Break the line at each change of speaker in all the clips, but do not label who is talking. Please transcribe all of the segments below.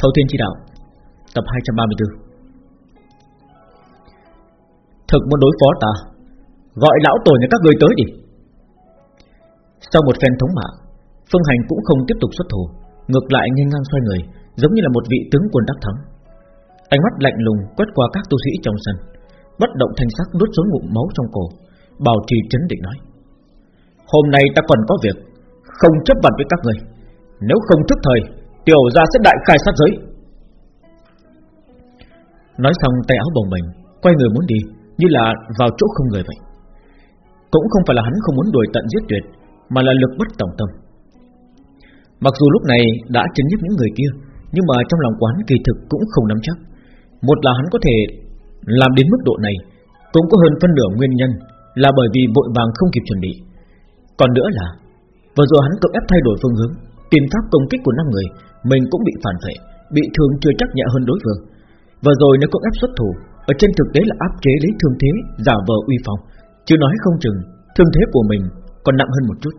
Thâu Thiên Chi Đạo, Tập 234 Thực muốn đối phó ta, Gọi lão tổ nhà các người tới đi. Sau một phen thống mạ Phương Hành cũng không tiếp tục xuất thủ, Ngược lại nhanh ngang xoay người, Giống như là một vị tướng quân đắc thắng. Ánh mắt lạnh lùng quét qua các tu sĩ trong sân, Bất động thanh sắc nuốt xuống ngụm máu trong cổ, Bảo trì chấn định nói. Hôm nay ta còn có việc, Không chấp vật với các người Nếu không thức thời Tiểu ra sẽ đại khai sát giới. Nói xong, tay áo bồng bềnh, Quay người muốn đi, Như là vào chỗ không người vậy. Cũng không phải là hắn không muốn đuổi tận giết tuyệt, Mà là lực bất tổng tâm. Mặc dù lúc này đã chấn nhức những người kia, Nhưng mà trong lòng quán kỳ thực cũng không nắm chắc. Một là hắn có thể Làm đến mức độ này, Cũng có hơn phân nửa nguyên nhân Là bởi vì vội vàng không kịp chuẩn bị. Còn nữa là, Vừa rồi hắn cưỡng ép thay đổi phương hướng Tìm pháp công kích của năm người, Mình cũng bị phản vệ, Bị thương chưa chắc nhẹ hơn đối phương. Vừa rồi nếu cưỡng ép xuất thủ, Ở trên thực tế là áp chế lấy thương thế, Giả vờ uy phong. Chứ nói không chừng, Thương thế của mình còn nặng hơn một chút.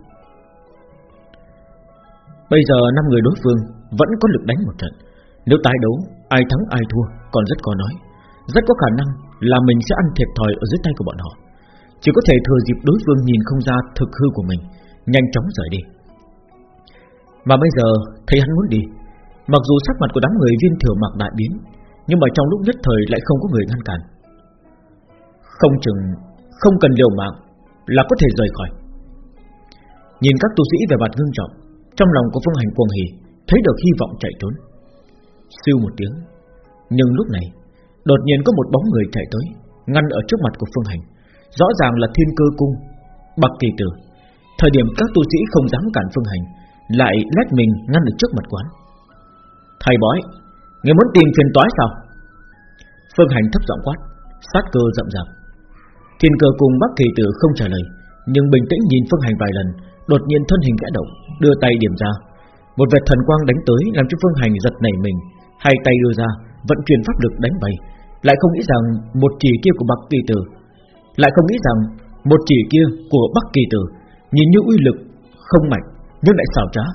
Bây giờ năm người đối phương Vẫn có lực đánh một trận. Nếu tái đấu, ai thắng, ai thua Còn rất có nói. Rất có khả năng là mình sẽ ăn thiệt thòi ở dưới tay của bọn họ. Chỉ có thể thừa dịp đối phương nhìn không ra thực hư của mình, Nhanh chóng rời đi. Mà bây giờ, thấy hắn muốn đi. Mặc dù sắc mặt của đám người viên thừa mặc đại biến, Nhưng mà trong lúc nhất thời lại không có người ngăn cản. Không chừng, Không cần liều mạng Là có thể rời khỏi. Nhìn các tu sĩ về mặt ngưng trọng, Trong lòng của phương hành cuồng hỉ Thấy được hy vọng chạy trốn. Siêu một tiếng, Nhưng lúc này, Đột nhiên có một bóng người chạy tới, Ngăn ở trước mặt của phương hành. Rõ ràng là thiên cơ cung Bạc kỳ tử. Thời điểm các tu sĩ không dám cản phương hành lại lách mình ngăn ở trước mặt quán. Thầy bói, Người muốn tìm phiền toái sao? Phương hành thấp giọng quát, Sát cơ rậm rạp. Thiên cơ cùng Bắc Kỳ Tử không trả lời, Nhưng bình tĩnh nhìn Phương Hành vài lần, Đột nhiên thân hình kẽ động, Đưa tay điểm ra. Một vệt thần quang đánh tới Làm cho Phương Hành giật nảy mình, Hai tay đưa ra, Vận chuyển pháp lực đánh bay. Lại không nghĩ rằng Một chỉ kia của Bắc Kỳ Tử, Lại không nghĩ rằng Một chỉ kia của Bắc Kỳ Tử, Nhìn như uy lực không mạnh. Nhưng lại xảo trá.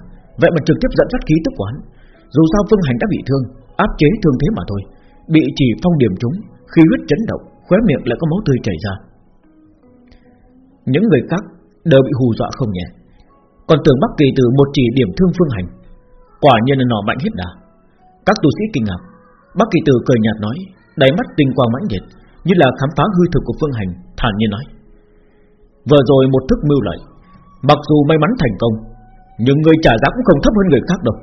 Vậy mà trực tiếp dẫn dắt khí tức quán Dù sao Phương Hành đã bị thương, Áp chế thương thế mà thôi. Bị chỉ phong điểm trúng Khi huyết chấn động, Khóe miệng lại có máu tươi chảy ra. Những người khác đều bị hù dọa không nhẹ. Còn tưởng Bắc Kỳ từ một chỉ điểm thương Phương Hành, Quả nhiên là nọ mạnh hết đà. Các tu sĩ kinh ngạc. Bắc Kỳ Tử cười nhạt nói, Đáy mắt tinh quang mãnh liệt, Như là khám phá hư thực của Phương Hành, Thản nhiên nói. Vừa rồi một thức mưu lợi, Mặc dù may mắn thành công nhưng người trả giá cũng không thấp hơn người khác đâu.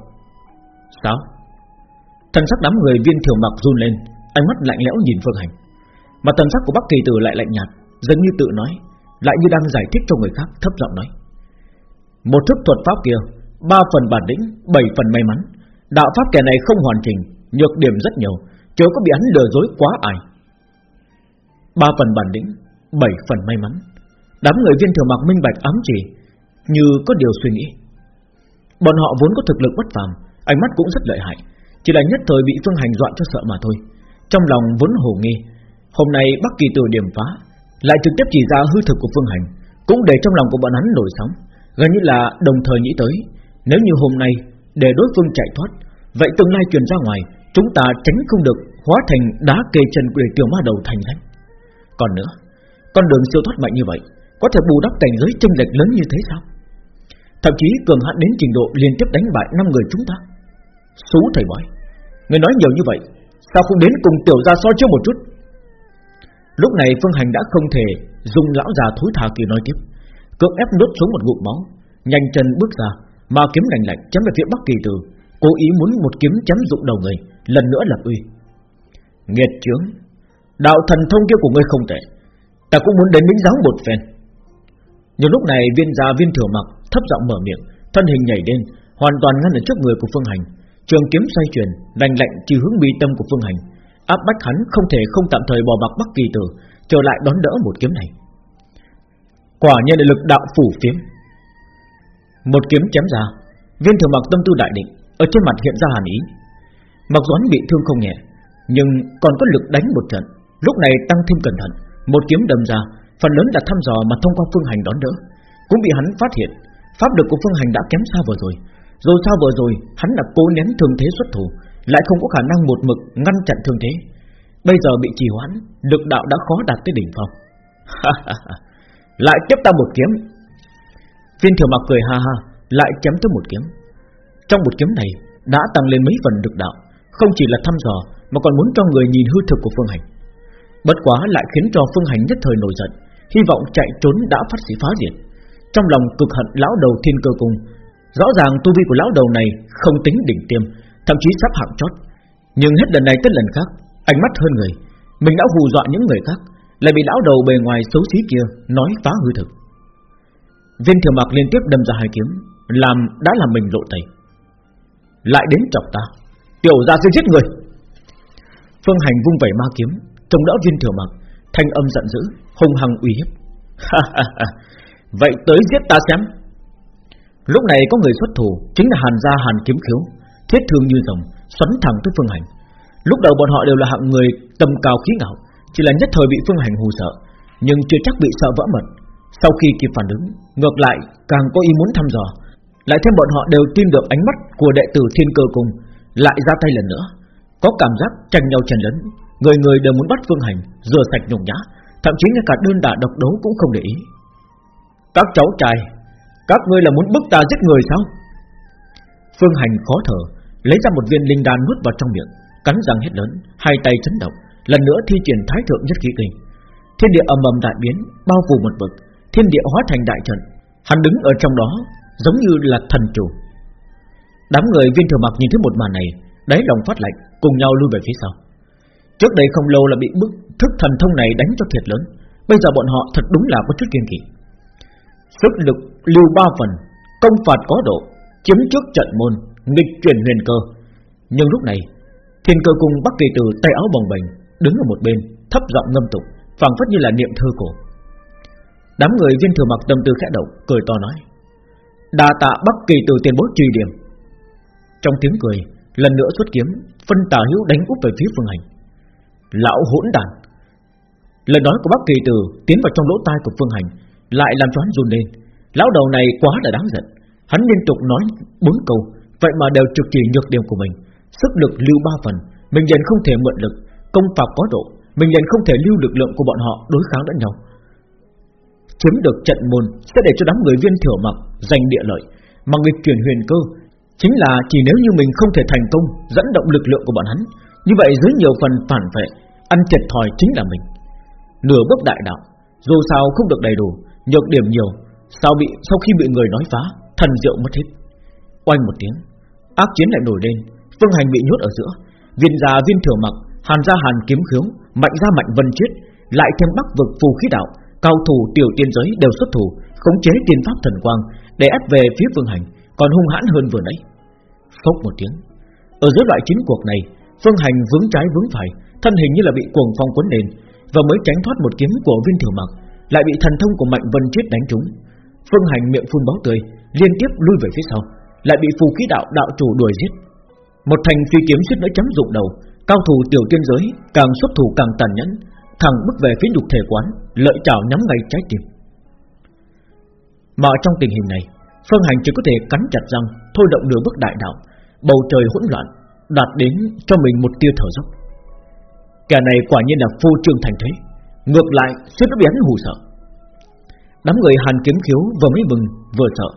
Sao? Thần sắc đám người viên thiểu mặc run lên Ánh mắt lạnh lẽo nhìn Phương Hành. Mà thần sắc của Bắc Kỳ Tử lại lạnh nhạt giống như tự nói Lại như đang giải thích cho người khác thấp giọng nói. Một thức thuật pháp kia Ba phần bản lĩnh, bảy phần may mắn. Đạo pháp kẻ này không hoàn chỉnh Nhược điểm rất nhiều Chớ có bị hắn lừa dối quá ai. Ba phần bản lĩnh Bảy phần may mắn. Đám người viên thừa mặc minh bạch ám chỉ Như có điều suy nghĩ. Bọn họ vốn có thực lực bất phàm, Ánh mắt cũng rất lợi hại, Chỉ là nhất thời bị phương hành dọa cho sợ mà thôi. Trong lòng vốn hồ nghi, Hôm nay Bắc Kỳ Tử điểm phá, Lại trực tiếp chỉ ra hư thực của phương hành, Cũng để trong lòng của bọn hắn nổi sóng. Gần như là đồng thời nghĩ tới, Nếu như hôm nay để đối phương chạy thoát, Vậy tương lai truyền ra ngoài, Chúng ta tránh không được hóa thành đá kê chân quỷ tiểu ma đầu thành thánh. Còn nữa, Con đường siêu thoát mạnh như vậy, Có thể bù đắp cảnh giới chênh lệch lớn như thế sao? Thậm chí cường hãn đến trình độ liên tiếp đánh bại năm người chúng ta. Xú thầy bói Người nói nhiều như vậy Sao không đến cùng tiểu gia so chiêu một chút? Lúc này Phương Hành đã không thể Dùng lão già thối thà kia nói tiếp. Cưỡng ép nuốt xuống một ngụm máu Nhanh chân bước ra Mà kiếm lạnh lạnh chém về phía Bắc Kỳ từ, Cố ý muốn một kiếm chém dụng đầu người Lần nữa lập uy. Nghiệt chướng Đạo thần thông kia của ngươi không tệ Ta cũng muốn đến đánh giáo một phen. Nhưng lúc này viên già viên thừa mặc Thấp giọng mở miệng Thân hình nhảy lên Hoàn toàn ngăn ở trước người của Phương Hành. Trường kiếm xoay chuyển Lành lạnh chỉ hướng bi tâm của Phương Hành. Áp bách hắn không thể không tạm thời bỏ mặc Bắc Kỳ Tử Trở lại đón đỡ một kiếm này. Quả nhiên là lực đạo phủ kiếm, Một kiếm chém ra Viên thừa mặc tâm tư đại định Ở trên mặt hiện ra hàn ý. Mặc dù hắn bị thương không nhẹ Nhưng còn có lực đánh một trận Lúc này tăng thêm cẩn thận Một kiếm đâm ra Phần lớn là thăm dò mà thông qua phương hành đón đỡ. Cũng bị hắn phát hiện Pháp lực của phương hành đã kém xa vừa rồi. Rồi sao vừa rồi, hắn đã cố nén Thương thế xuất thủ, Lại không có khả năng một mực ngăn chặn thương thế. Bây giờ bị trì hoãn, Lực đạo đã khó đạt tới đỉnh phong. Lại tiếp ta một kiếm. Viên thừa mặc cười ha ha, Lại chém tới một kiếm. Trong một kiếm này, đã tăng lên mấy phần lực đạo, Không chỉ là thăm dò, Mà còn muốn cho người nhìn hư thực của Phương Hành. Bất quá lại khiến cho Phương Hành nhất thời nổi giận, Hy vọng chạy trốn đã phát sĩ phá diệt. Trong lòng cực hận lão đầu thiên cơ cùng Rõ ràng tu vi của lão đầu này Không tính đỉnh tiêm, Thậm chí sắp hạng chót. Nhưng hết lần này tới lần khác, Ánh mắt hơn người, Mình đã hù dọa những người khác, Lại bị lão đầu bề ngoài xấu xí kia Nói phá hư thực. Viên thừa mặc liên tiếp đâm ra hai kiếm, Làm đã làm mình lộ tẩy. Lại đến chọc ta, Tiểu ra sẽ giết người. Phương hành vung vẩy ma kiếm, Trông đỡ viên thừa mặc Thanh âm giận dữ, hung hăng uy hiếp. Vậy tới giết ta xem. Lúc này có người xuất thủ, Chính là hàn gia hàn kiếm khiếu, Thiết thương như rồng, Xoắn thẳng tới phương hành. Lúc đầu bọn họ đều là hạng người tầm cao khí ngạo, Chỉ là nhất thời bị phương hành hù sợ, Nhưng chưa chắc bị sợ vỡ mật. Sau khi kịp phản ứng, Ngược lại, càng có ý muốn thăm dò, Lại thêm bọn họ đều tin được ánh mắt Của đệ tử thiên cơ cùng Lại ra tay lần nữa. Có cảm giác tranh nhau chen lấn, Người người đều muốn bắt phương hành, Rửa sạch nhục nhã, Thậm chí ngay cả đơn đả độc đấu cũng không để ý. Các cháu trai, Các ngươi là muốn bức ta giết người sao? Phương hành khó thở, Lấy ra một viên linh đan nuốt vào trong miệng, Cắn răng hết lớn, Hai tay chấn động, Lần nữa thi triển thái thượng nhất khí kinh. Thiên địa ầm ầm đại biến, Bao phủ một vực, Thiên địa hóa thành đại trận, Hắn đứng ở trong đó, Giống như là thần chủ. Đám người viên thừa mặc nhìn thấy một màn này, Đáy lòng phát lạnh, Cùng nhau lui về phía sau. Trước đây không lâu là bị bức, thức thần thông này đánh cho thiệt lớn, Bây giờ bọn họ thật đúng là có chút kiên kỳ Sức lực lưu ba phần, Công phạt có độ, Chiếm trước trận môn, Nghịch chuyển huyền cơ. Nhưng lúc này, Thiên cơ cung Bắc Kỳ từ tay áo bồng bềnh, Đứng ở một bên, thấp giọng ngâm tục phảng phất như là niệm thơ cổ. Đám người viên thừa mặc tâm tư khẽ động, Cười to nói, đa tạ Bắc Kỳ từ tiền bối truy điểm Trong tiếng cười, Lần nữa xuất kiếm, Phân tà hữu đánh úp về phía phương hành. Lão hỗn đàn Lời nói của Bắc Kỳ từ tiến vào trong lỗ tai của Phương Hành lại làm cho hắn run lên. Lão đầu này quá là đáng giận. Hắn liên tục nói bốn câu, Vậy mà đều trực chỉ nhược điểm của mình. Sức lực lưu ba phần, Mình liền không thể mượn lực. Công pháp có độ, Mình liền không thể lưu lực lượng của bọn họ đối kháng lẫn nhau. Chiếm được trận môn Sẽ để cho đám người viên thừa mặc Giành địa lợi. Mà nghịch chuyển huyền cơ Chính là chỉ nếu như mình không thể thành công Dẫn động lực lượng của bọn hắn, Như vậy dưới nhiều phần phản vệ, Ăn thiệt thòi chính là mình. Nửa bước đại đạo, Dù sao không được đầy đủ Nhược điểm nhiều, Sao bị, sau khi bị người nói phá, Thần diệu mất hết. Oanh một tiếng, Ác chiến lại nổi lên, Phương hành bị nhốt ở giữa. Viên già viên thừa mặc, Hàn gia hàn kiếm khiếu Mạnh gia mạnh vân chiết, Lại thêm bắc vực phù khí đạo, Cao thủ, tiểu tiên giới đều xuất thủ, Khống chế tiên pháp thần quang, Để ép về phía phương hành, Còn hung hãn hơn vừa nãy. Phốc một tiếng, Ở giữa loại chiến cuộc này, Phương hành vướng trái vướng phải, Thân hình như là bị cuồng phong cuốn lên, Và mới tránh thoát một kiếm của viên thừa mặc lại bị thần thông của mạnh vân chiết đánh trúng. Phương hành miệng phun máu tươi, Liên tiếp lui về phía sau, Lại bị phù khí đạo đạo chủ đuổi giết. Một thành phi kiếm suýt nữa chấm dụng đầu, Cao thủ tiểu tiên giới, Càng xuất thủ càng tàn nhẫn, Thẳng bước về phía nhục thể quán, Lợi chảo nhắm ngay trái tim. Mà trong tình hình này, Phương Hành chỉ có thể cắn chặt răng, Thôi động nửa bước đại đạo, Bầu trời hỗn loạn, Đạt đến cho mình một tia thở dốc. Kẻ này quả nhiên là phu trương thành thế, Ngược lại suýt nữa bị hắn hù sợ. Đám người hàn kiếm khiếu vừa mới mừng, vừa sợ.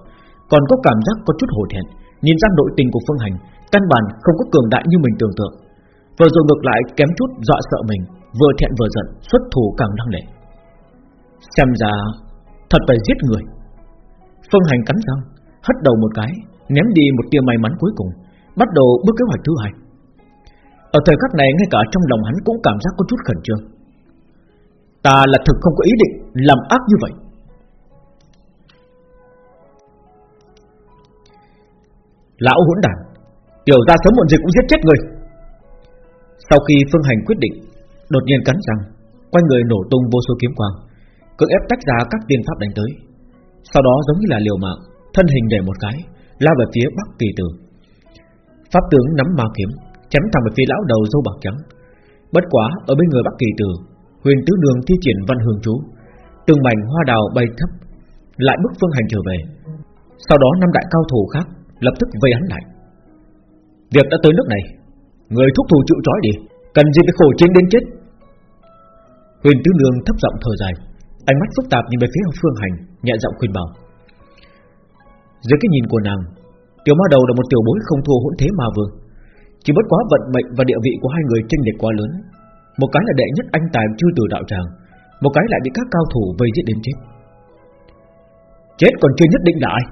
Còn có cảm giác có chút hổ thẹn, Nhìn ra nội tình của Phương Hành, Căn bản không có cường đại như mình tưởng tượng. Vừa rồi ngược lại kém chút dọa sợ mình, Vừa thẹn vừa giận, Xuất thủ càng năng lệ. Xem ra, thật phải giết người. Phương Hành cắn răng, Hất đầu một cái, Ném đi một tia may mắn cuối cùng, Bắt đầu bước kế hoạch thứ hai. Ở thời khắc này, ngay cả trong lòng hắn cũng cảm giác có chút khẩn trương. Ta là thực không có ý định Làm ác như vậy. Lão hỗn đản, Tiểu ra sớm muộn gì cũng giết chết người. Sau khi Phương Hành quyết định, Đột nhiên cắn răng, quanh người nổ tung vô số kiếm quang, Cưỡng ép tách ra các tiên pháp đánh tới. Sau đó giống như là liều mạng, Thân hình để một cái, Lao về phía Bắc Kỳ Tử. Pháp tướng nắm ma kiếm, Chém thẳng về phía lão đầu dâu bạc trắng. Bất quá, ở bên người Bắc Kỳ Tử, Huyền tứ đường thi triển văn hương chú, Từng mảnh hoa đào bay thấp, Lại bức Phương Hành trở về. Sau đó năm đại cao thủ khác Lập tức vây hắn lại. Việc đã tới nước này, Người thúc thù chịu trói đi, Cần gì phải khổ chiến đến chết? Huyền Tứ Nương thấp giọng thở dài, Ánh mắt phức tạp nhìn về phía Phương Hành, Nhẹ giọng khuyên bảo. Dưới cái nhìn của nàng, Tiểu ma đầu là một tiểu bối không thua hỗn thế ma vương Chỉ bất quá vận mệnh và địa vị của hai người chênh lệch quá lớn. Một cái là đệ nhất anh tài chưa từ đạo tràng, Một cái lại bị các cao thủ vây giết đến chết. Chết còn chưa nhất định là ai?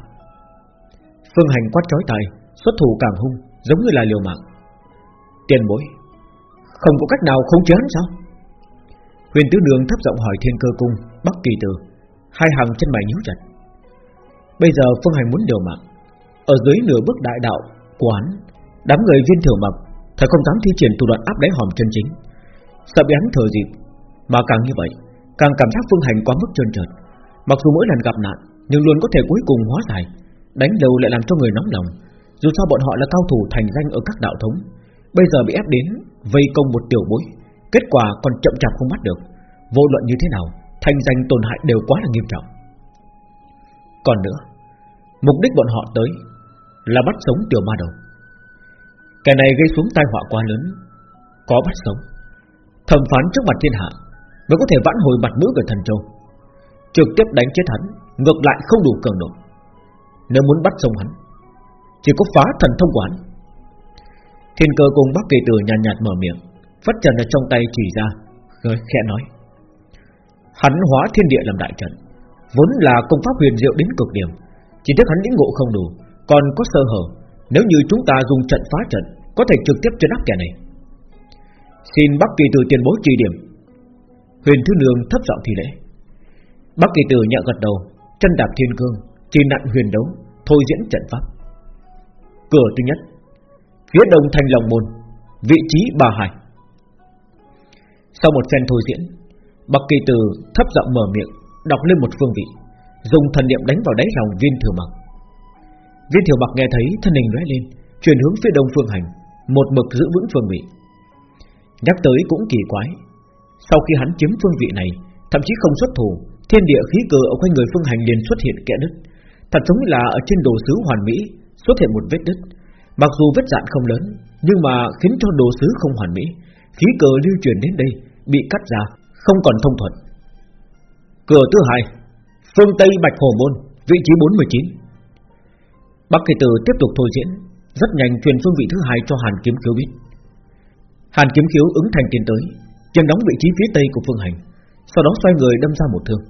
Phương Hành quát chói tai, Xuất thủ càng hung, Giống như là liều mạng. Tiền bối, Không có cách nào không chế hắn sao? Huyền tứ đường thấp giọng hỏi thiên cơ cung, Bắc kỳ tử, Hai hàng chân mày nhíu chặt. Bây giờ Phương Hành muốn điều mạng. Ở dưới nửa bước đại đạo Quán Đám người viên thừa mập, Thật không dám thi triển thủ đoạn áp đáy hòm chân chính. Sợ bị hắn thừa dịp, Mà càng như vậy, Càng cảm giác Phương Hành quá mức trơn trượt. Mặc dù mỗi lần gặp nạn, Nhưng luôn có thể cuối cùng hóa giải. Đánh đầu lại làm cho người nóng lòng. Dù sao bọn họ là cao thủ thành danh ở các đạo thống, Bây giờ bị ép đến Vây công một tiểu bối, Kết quả còn chậm chạp không bắt được. Vô luận như thế nào, Thành danh tổn hại đều quá là nghiêm trọng. Còn nữa, Mục đích bọn họ tới Là bắt sống tiểu ma đầu. Cái này gây xuống tai họa quá lớn, Có bắt sống, Thẩm phán trước mặt thiên hạ Mới có thể vãn hồi mặt mũi của thần châu. Trực tiếp đánh chết hắn, Ngược lại không đủ cường độ. Nếu muốn bắt sống hắn Chỉ có phá thần thông quán Thiên cơ cùng Bắc Kỳ Tử nhàn nhạt, nhạt mở miệng Phất trần ở trong tay chỉ ra rồi Khẽ nói. Hắn hóa thiên địa làm đại trận Vốn là công pháp huyền diệu đến cực điểm Chỉ tiếc hắn lĩnh ngộ không đủ Còn có sơ hở. Nếu như chúng ta dùng trận phá trận Có thể trực tiếp chấn áp kẻ này. Xin Bắc Kỳ Tử tiền bối chỉ điểm. Huyền Thứ Nương thấp giọng thì lễ. Bắc Kỳ Tử nhẹ gật đầu Chân đạp thiên cương chỉ nặng huyền đấu, Thôi diễn trận pháp. Cửa thứ nhất, Phía đông thành lòng môn, Vị trí bà hải Sau một phen thôi diễn Bậc kỳ từ thấp giọng mở miệng, Đọc lên một phương vị, Dùng thần niệm đánh vào đáy lòng viên thừa mặc. Viên thừa mặc nghe thấy thân hình lóe lên, Chuyển hướng phía đông phương hành, Một mực giữ vững phương vị. Nhắc tới cũng kỳ quái, Sau khi hắn chiếm phương vị này, Thậm chí không xuất thủ, Thiên địa khí cơ ở quanh người phương hành liền xuất hiện kẽ đứt. Thật giống là ở trên đồ sứ hoàn mỹ, Xuất hiện một vết đứt Mặc dù vết dạn không lớn, Nhưng mà khiến cho đồ sứ không hoàn mỹ, Khí cờ lưu truyền đến đây, Bị cắt ra, Không còn thông thuận. Cửa thứ hai, Phương Tây Bạch Hồ Môn, Vị trí 49 Bắc Kỳ Tử tiếp tục thôi diễn, Rất nhanh truyền phương vị thứ hai cho Hàn Kiếm Khiếu biết. Hàn Kiếm Khiếu ứng thành tiến tới, Chân đóng vị trí phía tây của Phương Hành, Sau đó xoay người đâm ra một thương.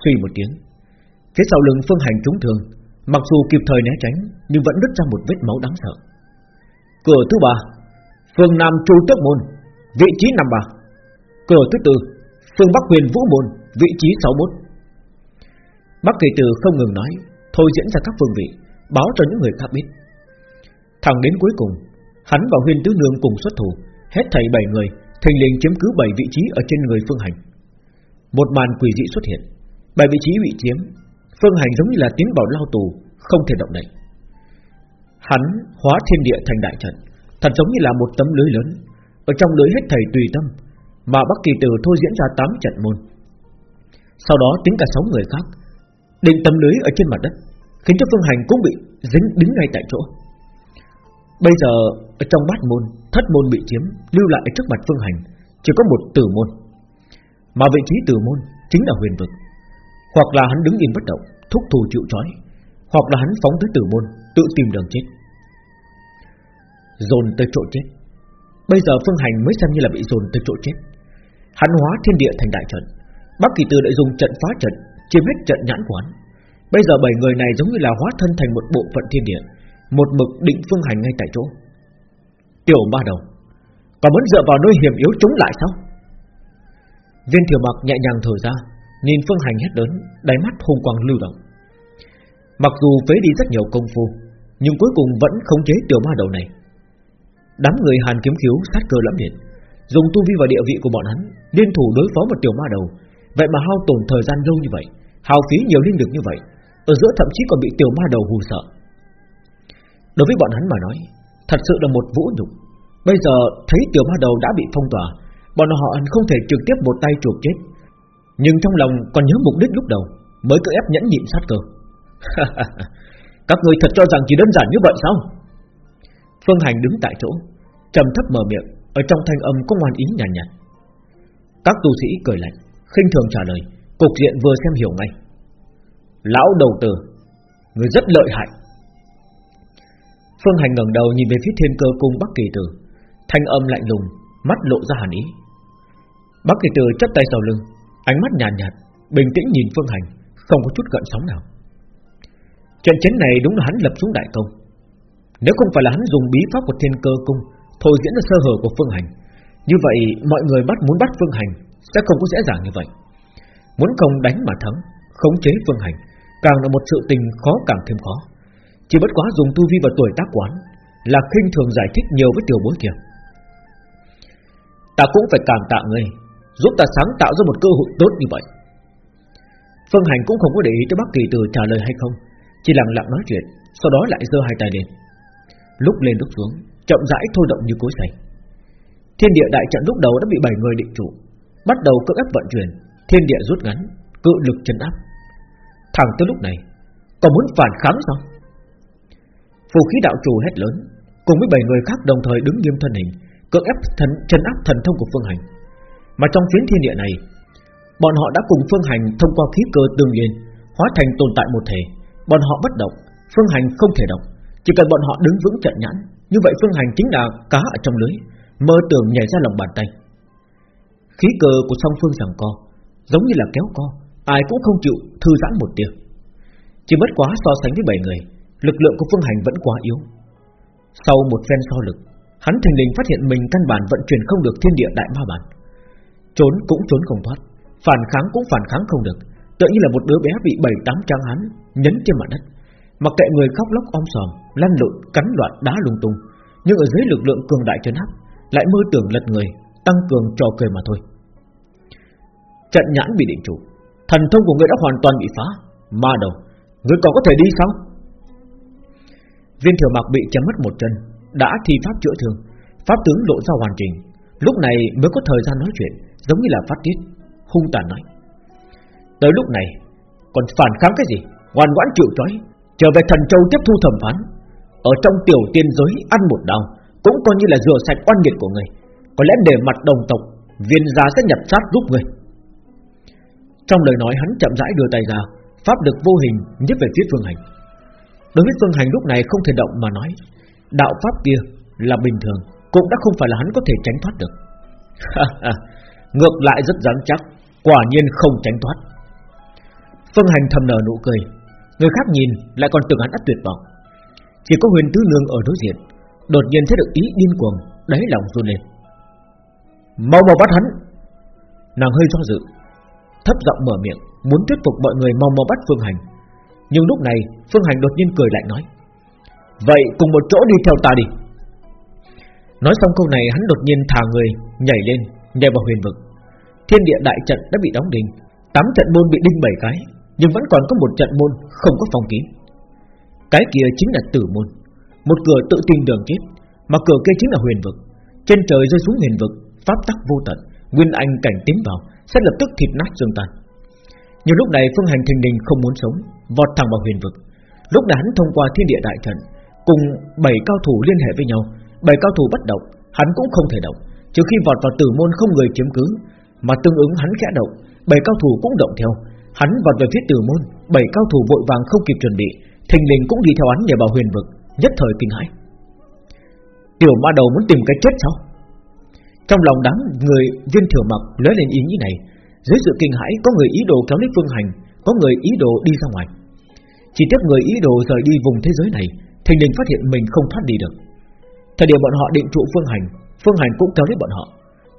Suy một tiếng Phía sau lưng Phương Hành trúng thương Mặc dù kịp thời né tránh, Nhưng vẫn đứt ra một vết máu đáng sợ. Cửa thứ ba, Phương Nam Chu Tước Môn, Vị trí năm ba. Cửa thứ tư, Phương Bắc Huyền Vũ Môn, Vị trí 61 Bắc Kỳ Từ không ngừng nói, Thôi diễn ra các phương vị, Báo cho những người khác biết. Thẳng đến cuối cùng, Hắn và Huyền Tứ Nương cùng xuất thủ, Hết thảy bảy người Thành liền chiếm cứ bảy vị trí ở trên người Phương Hành. Một màn quỷ dị xuất hiện, Bảy vị trí bị chiếm Phương Hành giống như là tiến vào lao tù, Không thể động đậy. Hắn hóa thiên địa thành đại trận, Thật giống như là một tấm lưới lớn. Ở trong lưới hết thầy tùy tâm, Mà Bắc Kỳ Tử thôi diễn ra 8 trận môn. Sau đó tính cả 6 người khác, Định tấm lưới ở trên mặt đất, Khiến cho Phương Hành cũng bị dính đứng ngay tại chỗ. Bây giờ, ở trong bát môn, Thất môn bị chiếm, Lưu lại trước mặt Phương Hành, Chỉ có một tử môn. Mà vị trí tử môn chính là huyền vực hoặc là hắn đứng yên bất động, Thúc thù chịu trói, Hoặc là hắn phóng tới tử môn, Tự tìm đường chết. Dồn tới chỗ chết. Bây giờ phương hành mới xem như là bị dồn tới chỗ chết. Hắn hóa thiên địa thành đại trận. Bắc kỳ tư đã dùng trận phá trận, Chiếm hết trận nhãn quán. Bây giờ bảy người này giống như là hóa thân thành một bộ phận thiên địa, Một mực định phương hành ngay tại chỗ. Tiểu ba đầu, Còn muốn dựa vào nơi hiểm yếu chống lại sao? Viên thiểu mặc nhẹ nhàng thở ra Nhìn Phương Hành hét lớn, Đáy mắt hung quang lưu động. Mặc dù phế đi rất nhiều công phu, Nhưng cuối cùng vẫn không chế tiểu ma đầu này. Đám người Hàn kiếm khiếu sát cơ lắm liệt, Dùng tu vi và địa vị của bọn hắn Liên thủ đối phó một tiểu ma đầu. Vậy mà hao tổn thời gian lâu như vậy, Hao phí nhiều linh lực như vậy, Ở giữa thậm chí còn bị tiểu ma đầu hù sợ. Đối với bọn hắn mà nói, Thật sự là một vũ nhục. Bây giờ thấy tiểu ma đầu đã bị phong tỏa, Bọn họ không thể trực tiếp một tay chuột chết nhưng trong lòng còn nhớ mục đích lúc đầu Mới cứ ép nhẫn nhịn sát cơ Các người thật cho rằng chỉ đơn giản như vậy sao Phương Hành đứng tại chỗ trầm thấp mở miệng, ở trong thanh âm có ngoan ý nhàn nhạt, nhạt. Các tu sĩ cười lạnh, khinh thường trả lời, cục diện vừa xem hiểu ngay. Lão đầu tử, người rất lợi hại. Phương Hành ngẩng đầu nhìn về phía Thiên Cơ cung Bắc Kỳ Tử, thanh âm lạnh lùng, mắt lộ ra hàn ý. Bắc Kỳ Tử chấp tay sau lưng, ánh mắt nhàn nhạt, nhạt, bình tĩnh nhìn Phương Hành, không có chút gợn sóng nào. Trận chiến này đúng là hắn lập xuống đại công. Nếu không phải là hắn dùng bí pháp của Thiên Cơ cung thôi diễn ra sơ hở của Phương Hành, như vậy mọi người bắt muốn bắt Phương Hành sẽ không có dễ dàng như vậy. Muốn không đánh mà thắng, khống chế Phương Hành, càng là một sự tình khó càng thêm khó. Chỉ bất quá dùng tu vi và tuổi tác quán là khinh thường giải thích nhiều với tiểu bối kia. Ta cũng phải cảm tạ ngươi, giúp ta sáng tạo ra một cơ hội tốt như vậy. Phương Hành cũng không có để ý tới Bắc Kỳ Từ trả lời hay không, chỉ lặng lặng nói chuyện, sau đó lại giơ hai tay lên. Lúc lên lúc xuống, chậm rãi thôi động như cối xay. Thiên địa đại trận lúc đầu đã bị bảy người định trụ, bắt đầu cưỡng ép vận chuyển, thiên địa rút ngắn, cự lực chân áp. Thẳng tới lúc này, còn muốn phản kháng sao? Phù khí đạo chủ hét lớn, cùng với bảy người khác đồng thời đứng nghiêm thân hình, cưỡng ép thần chân áp thần thông của Phương Hành. Mà trong phiến thiên địa này, bọn họ đã cùng Phương Hành thông qua khí cơ tương liên, hóa thành tồn tại một thể. Bọn họ bất động, Phương Hành không thể động, chỉ cần bọn họ đứng vững trận nhãn, như vậy Phương Hành chính là cá ở trong lưới, mơ tưởng nhảy ra lòng bàn tay. Khí cơ của song phương rằng co, giống như là kéo co, ai cũng không chịu thư giãn một tia. Chỉ bất quá so sánh với bảy người, lực lượng của Phương Hành vẫn quá yếu. Sau một phen so lực, hắn thình lình phát hiện mình căn bản vận chuyển không được thiên địa đại ma bản, trốn cũng trốn không thoát, phản kháng cũng phản kháng không được, tựa như là một đứa bé bị bảy tám trang hắn nhấn trên mặt đất, mặc kệ người khóc lóc om sòm, lăn lộn, cắn loạn đá lung tung, nhưng ở dưới lực lượng cường đại chấn áp, lại mơ tưởng lật người, tăng cường trò cười mà thôi. Trận nhãn bị định chủ, thần thông của người đã hoàn toàn bị phá, ma đầu, người còn có thể đi sao? Viên thừa mặc bị chém mất một chân, đã thi pháp chữa thương, pháp tướng lộ ra hoàn chỉnh, lúc này mới có thời gian nói chuyện, giống như là phát tiết, hung tàn nói. Tới lúc này, còn phản kháng cái gì? Ngoan ngoãn chịu trói, trở về thần châu tiếp thu thẩm phán, ở trong tiểu tiên giới ăn một đau, cũng coi như là rửa sạch oan nghiệt của người. Có lẽ để mặt đồng tộc, viên gia sẽ nhập sát giúp người. Trong lời nói hắn chậm rãi đưa tay ra, pháp lực vô hình nhấp về phía Phương Hành. Đối với Phương Hành lúc này không thể động mà nói, đạo pháp kia là bình thường, cũng đã không phải là hắn có thể tránh thoát được. Ngược lại rất rắn chắc, quả nhiên không tránh thoát. Phương Hành thầm nở nụ cười, người khác nhìn lại còn tưởng hắn ắt tuyệt vọng. Chỉ có Huyền Tứ Lương ở đối diện, đột nhiên thấy được ý điên cuồng, đáy lòng run lên. Mau mau bắt hắn! Nàng hơi do dự, thấp giọng mở miệng, muốn thuyết phục mọi người mau mau bắt Phương Hành. Nhưng lúc này, Phương Hành đột nhiên cười lại nói: Vậy cùng một chỗ đi theo ta đi. Nói xong câu này hắn đột nhiên thả người Nhảy lên nhảy vào huyền vực. Thiên địa đại trận đã bị đóng đinh Tám trận môn bị đinh bảy cái Nhưng vẫn còn có một trận môn không có phòng kín. Cái kia chính là tử môn Một cửa tự tin đường chết Mà cửa kia chính là huyền vực. Trên trời rơi xuống huyền vực Pháp tắc vô tận Nguyên anh cảnh tiến vào Sẽ lập tức thịt nát xương tan. Nhưng lúc này phương hành thình đình không muốn sống Vọt thẳng vào huyền vực. Lúc này hắn thông qua thiên địa đại trận Cùng bảy cao thủ liên hệ với nhau. Bảy cao thủ bất động, hắn cũng không thể động, trừ khi vọt vào tử môn không người chiếm cứ, mà tương ứng hắn khẽ động, bảy cao thủ cũng động theo, hắn vọt về phía tử môn, bảy cao thủ vội vàng không kịp chuẩn bị, thình lình cũng đi theo hắn để vào huyền vực, nhất thời kinh hãi. Tiểu ma đầu muốn tìm cái chết sao? Trong lòng đám người viên thừa mặc lóe lên ý nghĩ này, dưới sự kinh hãi có người ý đồ kéo lấy phương hành, có người ý đồ đi ra ngoài. Chỉ tiếc người ý đồ rời đi vùng thế giới này, thình lình phát hiện mình không thoát đi được. Thời điểm bọn họ định trụ Phương Hành Phương Hành cũng kéo lấy bọn họ.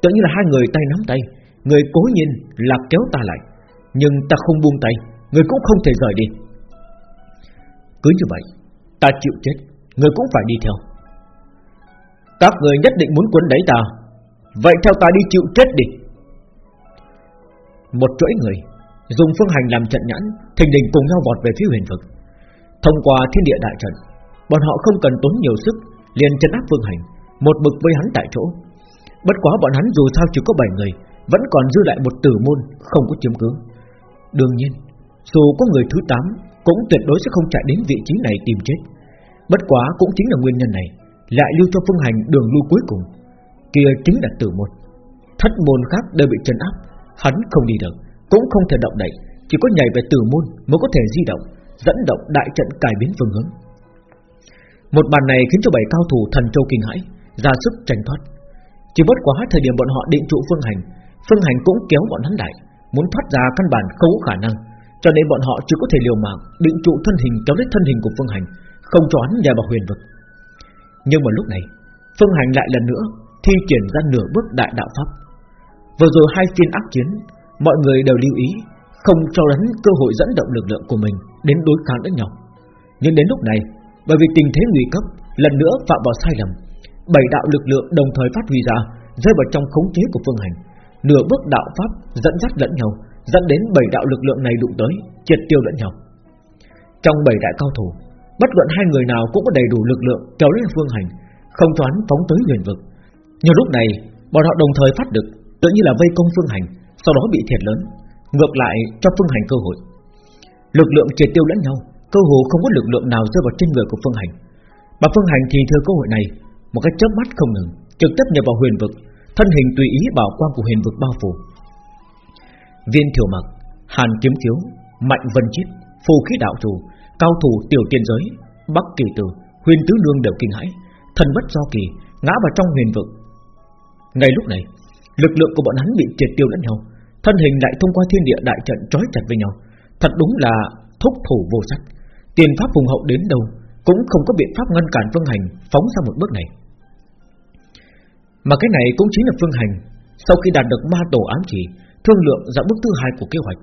Tự như là hai người tay nắm tay. Người cố nhiên là kéo ta lại. Nhưng ta không buông tay Người cũng không thể rời đi. Cứ như vậy Ta chịu chết Người cũng phải đi theo. Các người nhất định muốn quấn đẩy ta. Vậy theo ta đi chịu chết đi. Một chuỗi người Dùng phương hành làm trận nhãn Thình đình cùng nhau vọt về phía huyền vực. Thông qua thiên địa đại trận Bọn họ không cần tốn nhiều sức liền chân áp Phương Hành, một bực với hắn tại chỗ. Bất quá bọn hắn dù sao chỉ có 7 người, vẫn còn dư lại một tử môn không có chiếm cứ. Đương nhiên, dù có người thứ 8 cũng tuyệt đối sẽ không chạy đến vị trí này tìm chết. Bất quá cũng chính là nguyên nhân này, Lại lưu cho phương hành đường lui cuối cùng Kia chính là tử môn Thất môn khác đều bị trấn áp Hắn không đi được Cũng không thể động đậy Chỉ có nhảy về tử môn mới có thể di động Dẫn động đại trận cải biến phương hướng Một màn này khiến cho bảy cao thủ thần châu kinh hãi ra sức tranh thoát. Chỉ bất quá thời điểm bọn họ định trụ phương hành Phương hành cũng kéo bọn hắn lại, Muốn thoát ra căn bản không có khả năng. Cho nên bọn họ chỉ có thể liều mạng, Định trụ thân hình kéo lấy thân hình của phương hành, Không cho hắn nhảy vào huyền vực. Nhưng mà lúc này, Phương hành lại lần nữa Thi triển ra nửa bước đại đạo pháp. Vừa rồi hai phiên ác chiến, Mọi người đều lưu ý, Không cho hắn cơ hội dẫn động lực lượng của mình Đến đối kháng lẫn nhau. Nhưng đến lúc này, Bởi vì tình thế nguy cấp, Lần nữa phạm vào sai lầm Bảy đạo lực lượng đồng thời phát huy ra, Rơi vào trong khống chế của phương hành. Nửa bước đạo pháp dẫn dắt lẫn nhau, Dẫn đến bảy đạo lực lượng này đụng tới, Triệt tiêu lẫn nhau. Trong bảy đại cao thủ, Bất luận hai người nào cũng có đầy đủ lực lượng kéo lên phương hành, Không toán phóng tới huyền vực. Nhưng lúc này, Bọn họ đồng thời phát được Tự như là vây công phương hành, Sau đó bị thiệt lớn, Ngược lại cho phương hành cơ hội. Lực lượng triệt tiêu lẫn nhau, Cơ hồ không có lực lượng nào rơi vào trên người của phương hành. Mà phương hành thì thừa cơ hội này một cái chớp mắt không ngừng, Trực tiếp nhập vào huyền vực, Thân hình tùy ý bảo quang của huyền vực bao phủ. Viên thiểu mặc, Hàn kiếm thiếu, Mạnh vân chiết, Phù khí đạo chủ, Cao thủ tiểu tiên giới, Bắc kỳ tử, Huyền tứ nương đều kinh hãi Thần bất do kỳ, Ngã vào trong huyền vực. Ngay lúc này, Lực lượng của bọn hắn bị triệt tiêu lẫn nhau, Thân hình lại thông qua thiên địa đại trận trói chặt với nhau. Thật đúng là thúc thủ vô sách. Tiền pháp hùng hậu đến đâu Cũng không có biện pháp ngăn cản phương hành Phóng ra một bước này. Mà cái này cũng chính là phương hành. Sau khi đạt được ma tổ ám chỉ, Thương lượng ra bước thứ hai của kế hoạch.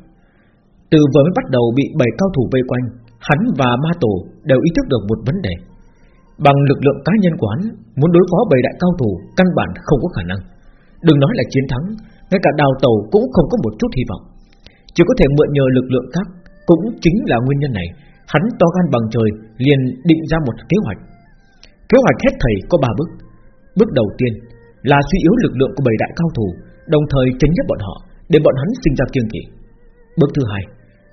Từ vừa mới bắt đầu bị bảy cao thủ vây quanh, Hắn và ma tổ đều ý thức được một vấn đề. Bằng lực lượng cá nhân của hắn, Muốn đối phó bảy đại cao thủ Căn bản không có khả năng. Đừng nói là chiến thắng, Ngay cả đào tàu cũng không có một chút hy vọng. Chỉ có thể mượn nhờ lực lượng khác, Cũng chính là nguyên nhân này, Hắn to gan bằng trời liền định ra một kế hoạch. Kế hoạch hết thầy có ba bước. Bước đầu tiên là suy yếu lực lượng của bảy đại cao thủ, Đồng thời tránh nhất bọn họ, Để bọn hắn sinh ra kiêng kỵ. Bước thứ hai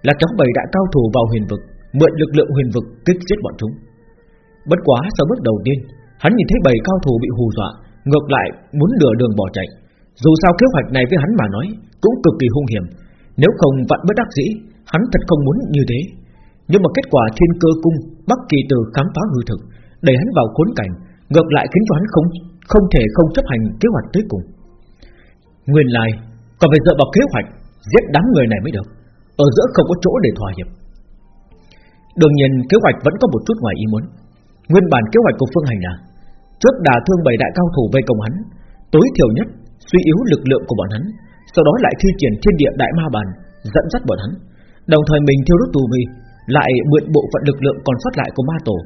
là kéo bảy đại cao thủ vào huyền vực, Mượn lực lượng huyền vực kích giết bọn chúng. Bất quá sau bước đầu tiên, Hắn nhìn thấy bảy cao thủ bị hù dọa, Ngược lại muốn lừa đường bỏ chạy. Dù sao kế hoạch này với hắn mà nói, Cũng cực kỳ hung hiểm. Nếu không vạn bất đắc dĩ, Hắn thật không muốn như thế. Nhưng mà kết quả thiên cơ cung Bắc kỳ từ khám phá hư thực, Đẩy hắn vào khốn cảnh, Ngược lại khiến cho hắn không không thể không chấp hành kế hoạch tới cùng. Nguyên lai, Còn phải dựa vào kế hoạch Giết đám người này mới được. Ở giữa không có chỗ để thỏa hiệp. Đương nhiên, kế hoạch vẫn có một chút ngoài ý muốn. Nguyên bản kế hoạch của Phương Hành là Trước đà thương bảy đại cao thủ vây công hắn, Tối thiểu nhất suy yếu lực lượng của bọn hắn, Sau đó lại thi triển thiên địa đại ma bàn, Dẫn dắt bọn hắn. Đồng thời mình thiêu đốt tù vi Lại mượn bộ phận lực lượng còn sót lại của ma tổ,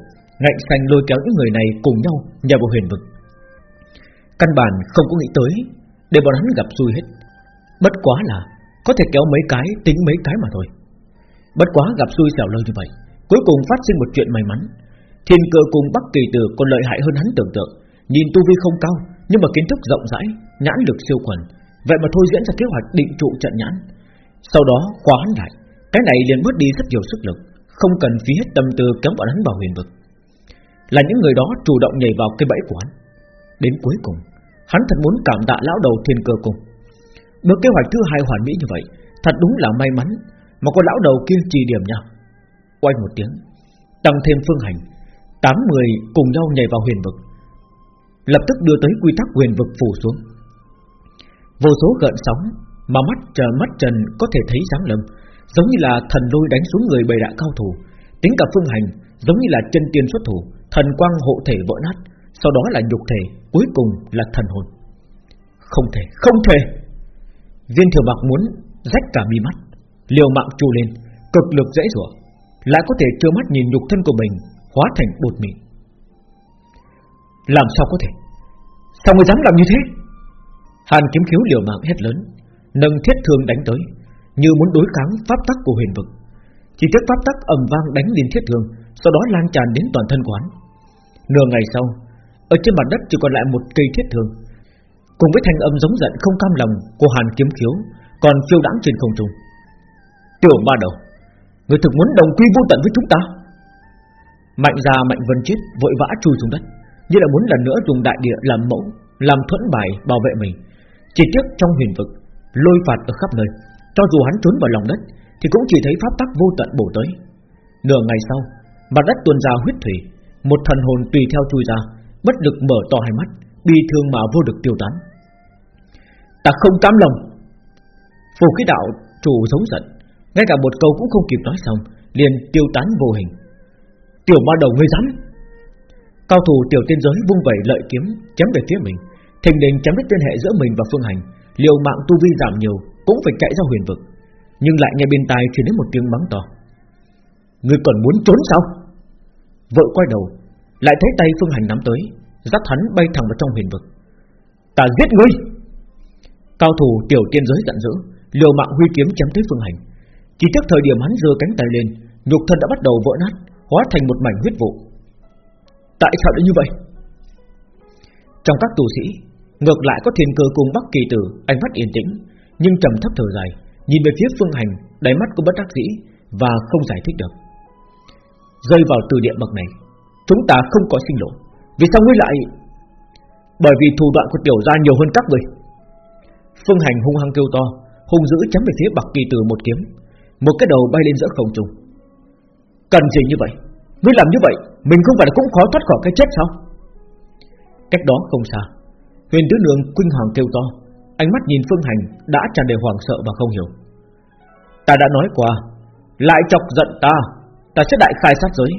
Ngạnh sành lôi kéo những người này cùng nhau Nhờ vào huyền vực. Căn bản không có nghĩ tới, Để bọn hắn gặp xui hết. Bất quá là có thể kéo mấy cái, Tính mấy cái mà thôi. Bất quá gặp xui xẻo lâu như vậy, Cuối cùng phát sinh một chuyện may mắn. Thiên cơ cùng Bắc Kỳ Tử còn lợi hại hơn hắn tưởng tượng. Nhìn tu vi không cao, Nhưng mà kiến thức rộng rãi, Nhãn lực siêu quần. Vậy mà thôi diễn ra kế hoạch định trụ trận nhãn. Sau đó khóa hắn lại, Cái này liền bớt đi rất nhiều sức lực, Không cần phí hết tâm tư kéo bọn hắn vào huyền vực. Là những người đó chủ động nhảy vào cái bẫy của hắn. Đến cuối cùng Hắn thật muốn cảm tạ lão đầu thiên cơ cùng Bước kế hoạch thứ hai hoàn mỹ như vậy, Thật đúng là may mắn Mà có lão đầu kiên trì điểm nha Quay một tiếng, Tăng thêm phương hành, Tám người cùng nhau nhảy vào huyền vực, Lập tức đưa tới quy tắc huyền vực phủ xuống. Vô số gợn sóng Mà mắt chờ mắt trần có thể thấy sáng lầm Giống như là thần lôi đánh xuống người bầy đại cao thủ. Tính cả phương hành Giống như là chân tiên xuất thủ, Thần quang hộ thể vỡ nát, Sau đó là nhục thể. Cuối cùng là thần hồn. Không thể, không thể. Viên thừa bạc muốn rách cả mi mắt Liều mạng chu lên Cực lực dễ dụa Lại có thể trơ mắt nhìn nhục thân của mình Hóa thành bột mịn. Làm sao có thể? Sao người dám làm như thế? Hàn kiếm khiếu liều mạng hét lớn Nâng thiết thương đánh tới Như muốn đối kháng pháp tắc của huyền vực. Chỉ tiếc pháp tắc ầm vang đánh lên thiết thương Sau đó lan tràn đến toàn thân quán Nửa ngày sau ở trên mặt đất chỉ còn lại một cây thiết thương Cùng với thanh âm giống giận không cam lòng Của hàn kiếm khiếu Còn phiêu đãng trên không trung. Tiểu ba đầu, Người thực muốn đồng quy vô tận với chúng ta. Mạnh ra mạnh vân chết, vội vã chui xuống đất, Như là muốn lần nữa dùng đại địa làm mẫu, Làm thuẫn bài bảo vệ mình. Chỉ tiếc trong huyền vực, Lôi phạt ở khắp nơi, Cho dù hắn trốn vào lòng đất, Thì cũng chỉ thấy pháp tắc vô tận bổ tới. Nửa ngày sau, Mặt đất tuôn ra huyết thủy, Một thần hồn tùy theo chui ra Bất lực mở to hai mắt, Bi thương mà vô được tiêu tán. Ta không cam lòng. Phù khí đạo chủ giống giận, Ngay cả một câu cũng không kịp nói xong, Liền tiêu tán vô hình. Tiểu ma đầu ngươi dám. Cao thủ tiểu tiên giới vung vẩy lợi kiếm, Chém về phía mình. Thình lình chém đứt liên hệ giữa mình và phương hành. Liều mạng tu vi giảm nhiều, Cũng phải chạy ra huyền vực. Nhưng lại nghe bên tai truyền đến một tiếng mắng to. Ngươi còn muốn trốn sao? Vợ quay đầu lại thấy tay phương hành nắm tới, Dắt hắn bay thẳng vào trong huyền vực. Ta giết ngươi! Cao thủ tiểu tiên giới giận dữ, Liều mạng huy kiếm chém tới phương hành. Chỉ trước thời điểm hắn giơ cánh tay lên, Nhục thân đã bắt đầu vỡ nát, Hóa thành một mảnh huyết vụ. Tại sao lại như vậy? Trong các tù sĩ, Ngược lại có thiên cơ cùng Bắc Kỳ Tử, Ánh mắt yên tĩnh, Nhưng trầm thấp thở dài, Nhìn về phía phương hành, Đáy mắt cũng bất đắc dĩ Và không giải thích được. Rơi vào từ địa bậc này Chúng ta không có sinh lộ. Vì sao ngươi lại? Bởi vì thủ đoạn của tiểu gia nhiều hơn các người. Phương hành hung hăng kêu to, Hung dữ chấm về phía bạc Kỳ từ một kiếm. Một cái đầu bay lên giữa không trung. Cần gì như vậy? Ngươi làm như vậy, Mình không phải là cũng khó thoát khỏi cái chết sao? Cách đó không xa, Huyền tứ nương quynh hoàng kêu to. Ánh mắt nhìn phương hành đã tràn đầy hoảng sợ và không hiểu. Ta đã nói qua, Lại chọc giận ta Ta sẽ đại khai sát giới.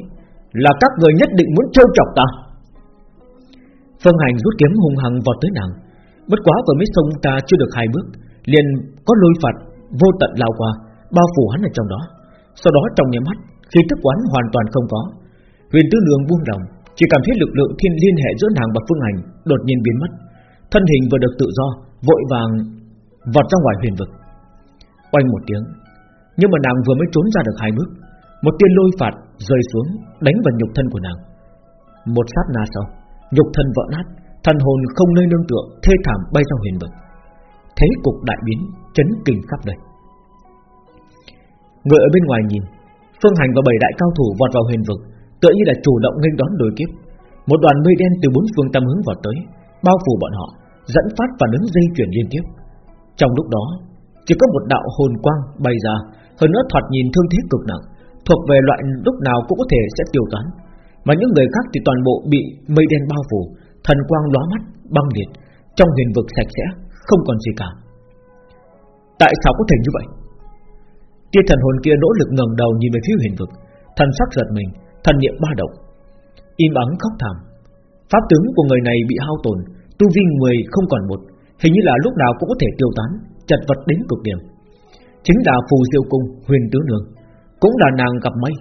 Là các người nhất định muốn trêu chọc ta. Phương hành rút kiếm hung hăng vọt tới nàng. Bất quá vừa mới xông ta chưa được hai bước, Liền có lôi phạt vô tận lao qua, Bao phủ hắn ở trong đó. Sau đó trong nhắm mắt khi thức quán hoàn toàn không có. Huyền Tư Nương buông lòng, Chỉ cảm thấy lực lượng thiên liên hệ giữa nàng và Phương Hành Đột nhiên biến mất. Thân hình vừa được tự do, Vội vàng vọt ra ngoài huyền vực. Oanh một tiếng, Nhưng mà nàng vừa mới trốn ra được hai bước một tiên lôi phạt rơi xuống Đánh vào nhục thân của nàng Một sát na sau Nhục thân vỡ nát Thần hồn không nơi nương tựa Thê thảm bay ra huyền vực Thế cục đại biến Chấn kinh khắp nơi Người ở bên ngoài nhìn Phương Hành và bảy đại cao thủ vọt vào huyền vực, tựa như là chủ động nghênh đón đối kiếp. Một đoàn mây đen từ bốn phương tam hướng vọt tới, bao phủ bọn họ, dẫn phát và ứng dây chuyển liên tiếp. Trong lúc đó, chỉ có một đạo hồn quang bay ra, hơn nữa thoạt nhìn thương thế cực nặng, thuộc về loại lúc nào cũng có thể sẽ tiêu tán, mà những người khác thì toàn bộ bị mây đen bao phủ, thần quang lóa mắt, băng liệt, trong huyền vực sạch sẽ, không còn gì cả. Tại sao có thể như vậy? Tia thần hồn kia nỗ lực ngẩng đầu nhìn về phía huyền vực, thần sắc giật mình, thần niệm ba động, im ắng khóc thảm. Pháp tướng của người này bị hao tổn, tu vi người không còn một, hình như là lúc nào cũng có thể tiêu tán, chật vật đến cực điểm. Chính là phù diêu cung huyền tứ nương, cũng là nàng gặp may.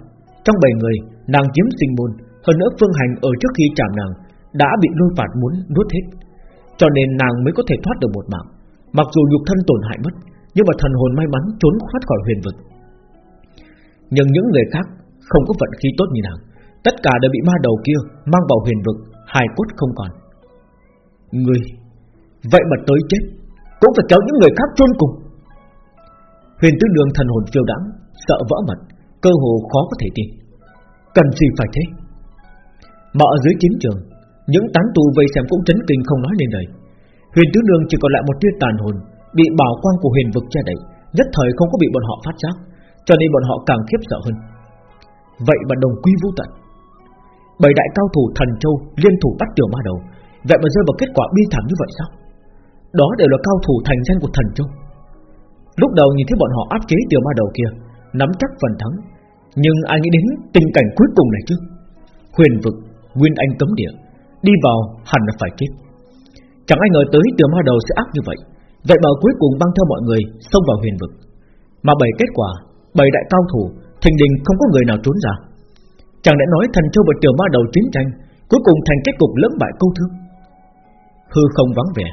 Trong bảy người, nàng chiếm sinh môn, hơn nữa phương hành ở trước khi chạm nàng đã bị lôi phạt muốn nuốt hết, cho nên nàng mới có thể thoát được một mạng. Mặc dù nhục thân tổn hại mất, nhưng mà thần hồn may mắn trốn thoát khỏi huyền vực. Nhưng những người khác Không có vận khí tốt như nàng. Tất cả đều bị ma đầu kia Mang vào huyền vực hài cốt không còn. Người Vậy mà tới chết Cũng phải kéo những người khác chôn cùng. Huyền tứ đường thần hồn phiêu đãng Sợ vỡ mật Cơ hồ khó có thể tin Cần gì phải thế Mà ở dưới chiến trường Những tán tù vây xem cũng chấn kinh không nói nên lời Huyền tứ đường chỉ còn lại một tia tàn hồn bị bảo quang của huyền vực che đậy, nhất thời không có bị bọn họ phát giác, cho nên bọn họ càng khiếp sợ hơn. Vậy mà đồng quy vô tận. Bảy đại cao thủ thần châu liên thủ bắt tiểu ma đầu, vậy mà rơi vào kết quả bi thảm như vậy sao? Đó đều là cao thủ thành danh của thần châu. Lúc đầu nhìn thấy bọn họ áp chế tiểu ma đầu kia, nắm chắc phần thắng, nhưng ai nghĩ đến tình cảnh cuối cùng này chứ? Huyền vực, nguyên anh cấm địa, đi vào hẳn là phải chết. Chẳng ai ngờ tới tiểu ma đầu sẽ ác như vậy. Vậy mà cuối cùng băng theo mọi người Xông vào huyền vực. Mà bảy kết quả Bảy đại cao thủ Thình đình không có người nào trốn ra. Chẳng lẽ nói thần châu và tiểu ma đầu chiến tranh Cuối cùng thành kết cục lớn bại câu thương. Hư không vắng vẻ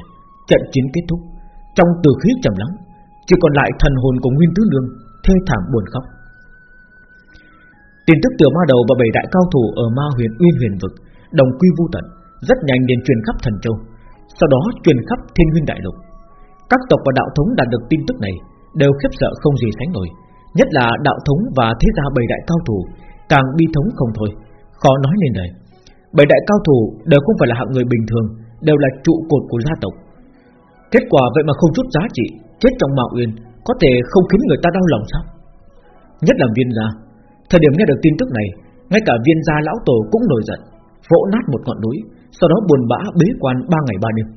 Trận chiến kết thúc Trong từ khí trầm lắng. Chỉ còn lại thần hồn của Nguyên Tứ Nương Thê thảm buồn khóc. Tin tức tiểu ma đầu và bảy đại cao thủ Ở ma huyền uyên huyền vực Đồng quy vu tận, Rất nhanh liền truyền khắp thần châu, Sau đó truyền khắp thiên nguyên đại lục. Các tộc và đạo thống đạt được tin tức này Đều khiếp sợ không gì sánh nổi, Nhất là đạo thống và thế gia bảy đại cao thủ Càng bi thống không thôi. Khó nói nên lời, Bảy đại cao thủ đều không phải là hạng người bình thường, Đều là trụ cột của gia tộc. Kết quả vậy mà không chút giá trị Chết trong mạo uyên, Có thể không khiến người ta đau lòng sao? Nhất là viên gia. Thời điểm nghe được tin tức này, Ngay cả viên gia lão tổ cũng nổi giận, Vỗ nát một ngọn núi, Sau đó buồn bã bế quan ba ngày ba đêm.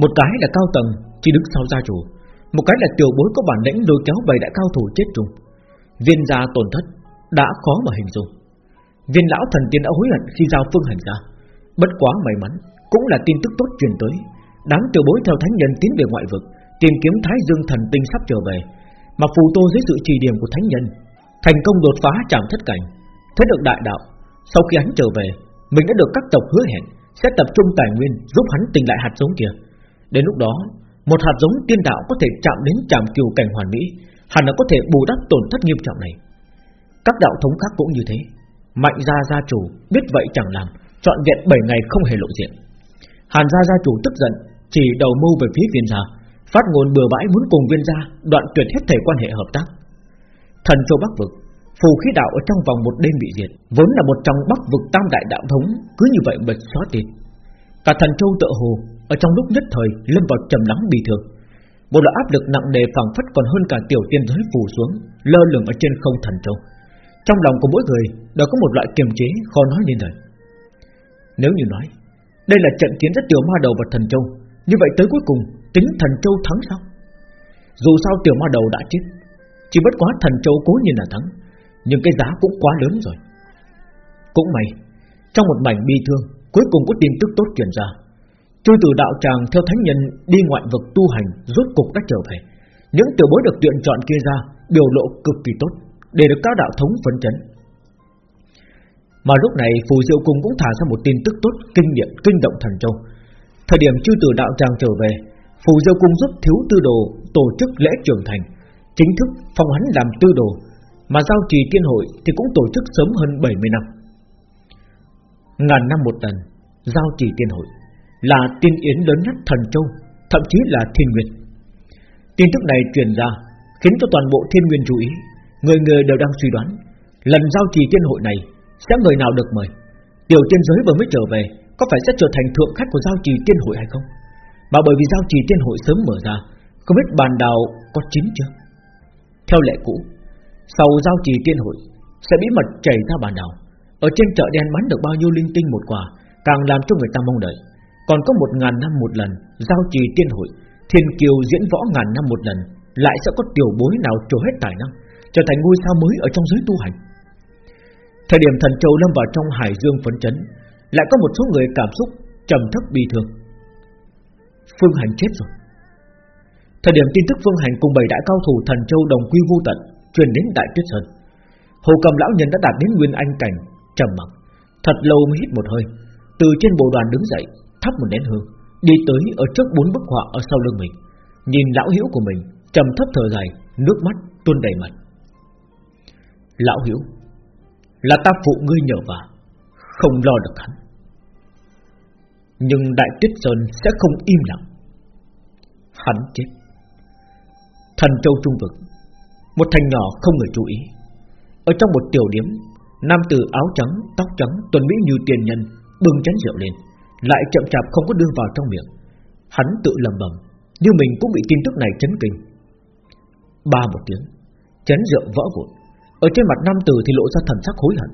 Một cái là cao tầng, Chỉ đứng sau gia chủ, Một cái là tiểu bối có bản lĩnh lôi kéo bầy đại cao thủ chết chung. Viên gia tổn thất, Đã khó mà hình dung. Viên lão thần tiên đã hối hận khi giao phương hành ra, Bất quá may mắn, Cũng là tin tức tốt truyền tới. Đám tiểu bối theo thánh nhân tiến về ngoại vực, Tìm kiếm Thái Dương thần tinh sắp trở về, Mà phù tô dưới sự trì điểm của thánh nhân, Thành công đột phá chạm thất cảnh. Thế được đại đạo, Sau khi hắn trở về, Mình đã được các tộc hứa hẹn Sẽ tập trung tài nguyên giúp hắn tình lại hạt giống kia. Đến lúc đó, Một hạt giống tiên đạo có thể chạm đến chạm kiều cảnh hoàn mỹ, Hẳn là có thể bù đắp tổn thất nghiêm trọng này. Các đạo thống khác cũng như thế, Mạnh gia gia chủ biết vậy chẳng làm, Chọn vẹn 7 ngày không hề lộ diện. Hàn gia gia chủ tức giận chỉ đầu mưu về phía viên gia, Phát ngôn bừa bãi muốn cùng viên gia Đoạn tuyệt hết thể quan hệ hợp tác. Thần châu Bắc Vực, Phù khí đạo ở trong vòng một đêm bị diệt, Vốn là một trong Bắc Vực tam đại đạo thống, Cứ như vậy bật xóa tiền Cả thần châu tự hồ, Ở trong lúc nhất thời, lâm vào trầm lắng bị thương. Một loại áp lực nặng nề phảng phất còn hơn cả tiểu tiên giới phủ xuống, Lơ lửng ở trên không thần châu. Trong lòng của mỗi người, đều có một loại kiềm chế khó nói nên lời. Nếu như nói, Đây là trận chiến rất tiểu ma đầu và thần châu như vậy tới cuối cùng, Tính thần châu thắng sao? Dù sao tiểu ma đầu đã chết, Chỉ bất quá thần châu cố nhiên là thắng, Nhưng cái giá cũng quá lớn rồi. Cũng may, Trong một mảnh bi thương, Cuối cùng có tin tức tốt truyền ra. Chư tử đạo tràng theo thánh nhân đi ngoại vực tu hành, Rốt cục đã trở về. Những tiểu bối được tuyển chọn kia ra, Biểu lộ cực kỳ tốt, Để được các đạo thống phấn chấn. Mà lúc này, Phù Diệu Cung cũng thả ra một tin tức tốt Kinh nghiệm, kinh động thần châu. Thời điểm chư tử đạo tràng trở về Phù Diêu Cung giúp thiếu tư đồ tổ chức lễ trưởng thành, chính thức phong hắn làm tư đồ, mà giao trì tiên hội thì cũng tổ chức sớm hơn 70 năm. Ngàn năm một lần, giao trì tiên hội là tiên yến lớn nhất thần châu, thậm chí là thiên nguyên. Tin tức này truyền ra khiến cho toàn bộ thiên nguyên chú ý, người người đều đang suy đoán lần giao trì tiên hội này sẽ người nào được mời. Tiểu tiên giới vừa mới trở về, có phải sẽ trở thành thượng khách của giao trì tiên hội hay không? Mà bởi vì giao trì tiên hội sớm mở ra, Không biết bàn đào có chín chưa? Theo lệ cũ, Sau giao trì tiên hội Sẽ bí mật chảy ra bàn đào. Ở trên chợ đen bán được bao nhiêu linh tinh một quả, Càng làm cho người ta mong đợi. Còn có một ngàn năm một lần, Giao trì tiên hội, Thiên kiều diễn võ ngàn năm một lần, Lại sẽ có tiểu bối nào trổ hết tài năng, Trở thành ngôi sao mới ở trong giới tu hành? Thời điểm thần châu lâm vào trong hải dương phấn chấn lại có một số người cảm xúc trầm thấp bi thương. Phương Hành chết rồi. Thời điểm tin tức Phương Hành cùng bảy đại cao thủ thần châu đồng quy vô tận Truyền đến Đại Tuyết Sơn, Hồ cầm lão nhân đã đạt đến nguyên anh cảnh trầm mặc, Thật lâu mới hít một hơi, Từ trên bộ đoàn đứng dậy, Thắp một nén hương, Đi tới ở trước bốn bức họa ở sau lưng mình, Nhìn lão hiếu của mình trầm thấp thở dài, Nước mắt tuôn đầy mặt. Lão hiếu, Là ta phụ ngươi nhờ vào không lo được hắn. Nhưng Đại Tuyết Sơn sẽ không im lặng. Hắn chết. Thần Châu Trung Vực Một thành nhỏ không người chú ý. Ở trong một tiểu điểm, Nam tử áo trắng, tóc trắng, tuần mỹ như tiền nhân Bưng chén rượu lên Lại chậm chạp không có đưa vào trong miệng. Hắn tự lầm bầm như mình cũng bị tin tức này chấn kinh. Ba một tiếng Chén rượu vỡ vụn. Ở trên mặt nam tử thì lộ ra thần sắc hối hận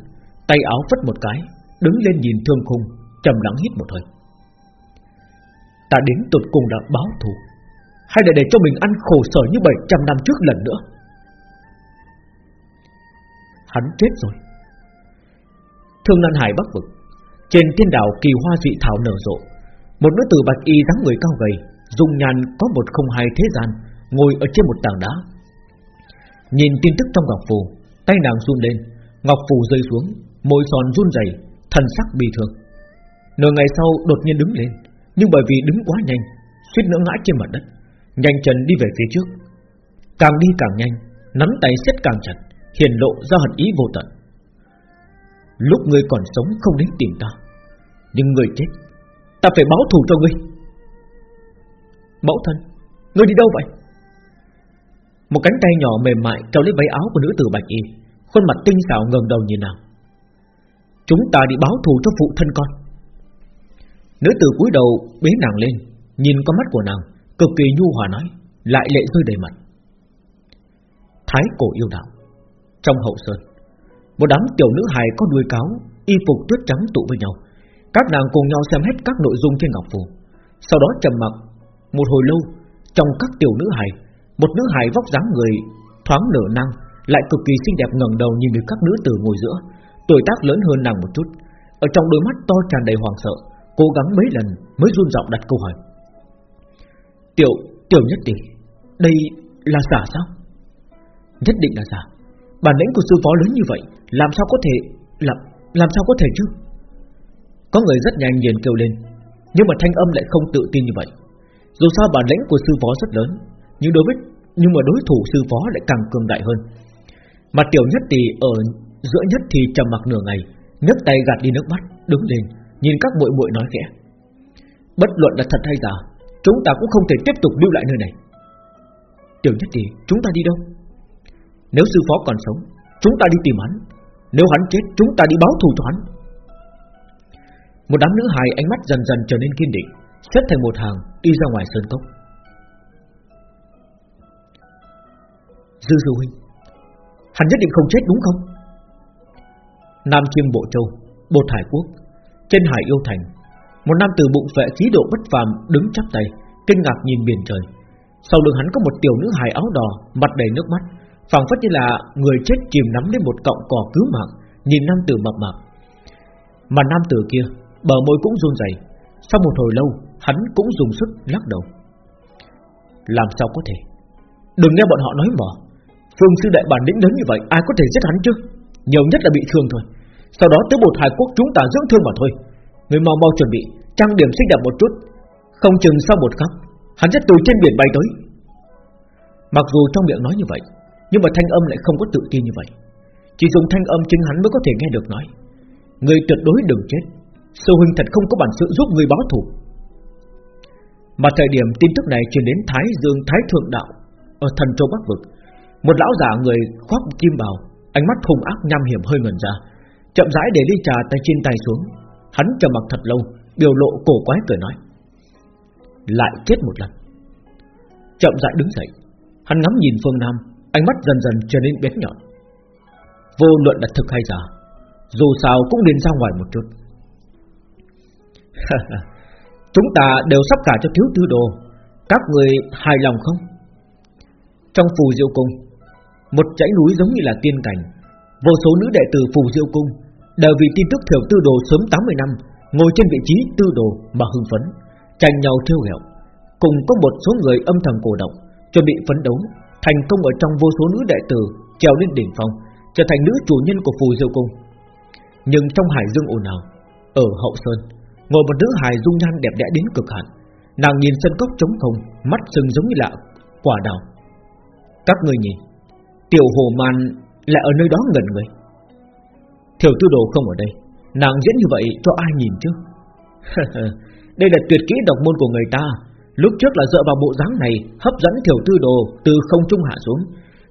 Tay áo phất một cái Đứng lên nhìn thương khung trầm lắng hít một hơi. Ta đến tụt cùng là báo thù hay là để cho mình ăn khổ sở như 700 năm trước lần nữa? Hắn chết rồi. Thương Lan Hải Bắc Vực. Trên thiên đảo kỳ hoa dị thảo nở rộ Một nữ tử bạch y dáng người cao gầy Dung nhan có một không hai thế gian Ngồi ở trên một tảng đá. Nhìn tin tức trong ngọc phù Tay nàng run lên Ngọc phù rơi xuống Môi son run rẩy, Thần sắc bị thương. Nửa ngày sau đột nhiên đứng lên, Nhưng bởi vì đứng quá nhanh, suýt nữa ngã trên mặt đất, Nhanh chân đi về phía trước. Càng đi càng nhanh, Nắm tay siết càng chặt, hiển lộ ra hận ý vô tận. Lúc ngươi còn sống không đến tìm ta, Nhưng ngươi chết, Ta phải báo thù cho ngươi. Mẫu thân, Ngươi đi đâu vậy? Một cánh tay nhỏ mềm mại kéo lấy váy áo của nữ tử bạch y, Khuôn mặt tinh xảo ngẩng đầu nhìn nàng. Chúng ta đi báo thù cho phụ thân con. Nữ tử cúi đầu bế nàng lên, Nhìn con mắt của nàng, Cực kỳ nhu hòa nói, Lại lệ rơi đầy mặt. Thái cổ yêu đạo, Trong hậu sơn, Một đám tiểu nữ hài có đuôi cáo, Y phục tuyết trắng tụ với nhau. Các nàng cùng nhau xem hết các nội dung trên ngọc phù. Sau đó trầm mặc Một hồi lâu, Trong các tiểu nữ hài, Một nữ hài vóc dáng người Thoáng nở năng Lại cực kỳ xinh đẹp ngẩng đầu nhìn về các nữ tử ngồi giữa. Tuổi tác lớn hơn nàng một chút. Ở trong đôi mắt to tràn đầy hoàng sợ Cố gắng mấy lần mới run giọng đặt câu hỏi. Tiểu, tiểu nhất tỷ Đây là giả sao? Nhất định là giả. Bản lĩnh của sư phó lớn như vậy Làm sao có thể Làm, làm sao có thể chứ? Có người rất nhanh liền kêu lên Nhưng mà thanh âm lại không tự tin như vậy. Dù sao bản lĩnh của sư phó rất lớn Nhưng đối với Nhưng mà đối thủ sư phó lại càng cường đại hơn. Mà tiểu nhất tỷ ở giữa nhất thì trầm mặc nửa ngày nhấc tay gạt đi nước mắt, Đứng lên, Nhìn các muội muội nói khẽ. Bất luận là thật hay giả, Chúng ta cũng không thể tiếp tục lưu lại nơi này. Tiểu nhất tỷ chúng ta đi đâu? Nếu sư phó còn sống, Chúng ta đi tìm hắn. Nếu hắn chết, chúng ta đi báo thù cho hắn. Một đám nữ hài ánh mắt dần dần trở nên kiên định, Xếp thành một hàng, đi ra ngoài sơn cốc. Dư dư huynh, Hắn nhất định không chết đúng không? Nam Chiêm Bộ Châu Bột Hải Quốc, Trên Hải Yêu Thành. Một nam tử bụng vệ khí độ bất phàm đứng chắp tay, Kinh ngạc nhìn biển trời. Sau lưng hắn có một tiểu nữ hài áo đỏ, Mặt đầy nước mắt, phảng phất như là người chết chìm nắm lấy một cọng cỏ cứu mạng, Nhìn nam tử mập mạp. Mà nam tử kia, Bờ môi cũng run rẩy. Sau một hồi lâu, Hắn cũng dùng sức lắc đầu. Làm sao có thể? Đừng nghe bọn họ nói mỏ. Phương sư đại bản lĩnh lớn như vậy, Ai có thể giết hắn chứ? Nhiều nhất là bị thương thôi. Sau đó tới một hải quốc chúng ta dưỡng thương mà thôi. Người mau mau chuẩn bị, Trang điểm xinh đẹp một chút. Không chừng sau một khắc, Hắn sẽ từ trên biển bay tới. Mặc dù trong miệng nói như vậy, Nhưng mà thanh âm lại không có tự tin như vậy. Chỉ dùng thanh âm chính hắn mới có thể nghe được nói, Người tuyệt đối đừng chết, Sư huynh thật không có bản sự giúp người báo thù. Mà thời điểm tin tức này truyền đến Thái Dương Thái Thượng Đạo, Ở thần châu Bắc Vực, Một lão giả người khoác kim bào Ánh mắt hung ác nham hiểm hơi ngẩn ra. Chậm rãi để ly trà tay trên tay xuống. Hắn trầm mặc thật lâu, Biểu lộ cổ quái cười nói. Lại chết một lần. Chậm rãi đứng dậy. Hắn ngắm nhìn phương Nam, Ánh mắt dần dần trở nên bén nhọn. Vô luận là thực hay giả, Dù sao cũng nên ra ngoài một chút. Chúng ta đều sắp cả cho thiếu tư đồ. Các người hài lòng không? Trong phù diệu cung một dãy núi giống như là tiên cảnh. Vô số nữ đệ tử phù diệu cung Đều vì tin tức thiểu tư đồ sớm 80 năm Ngồi trên vị trí tư đồ mà hưng phấn, Tranh nhau trêu ghẹo. Cùng có một số người âm thầm cổ động, Chuẩn bị phấn đấu, Thành công ở trong vô số nữ đệ tử Trèo lên đỉnh phong, Trở thành nữ chủ nhân của phù diệu cung. Nhưng trong hải dương ồn ào, Ở hậu sơn, Ngồi một nữ hài dung nhan đẹp đẽ đến cực hạn. Nàng nhìn sân cốc trống không, Mắt sưng giống như là quả đào. Các người nhìn Tiểu hồ man lại ở nơi đó ngẩn người. Thiểu tư đồ không ở đây, Nàng diễn như vậy cho ai nhìn chứ? Đây là tuyệt kỹ độc môn của người ta. Lúc trước là dựa vào bộ dáng này Hấp dẫn thiểu tư đồ từ không trung hạ xuống.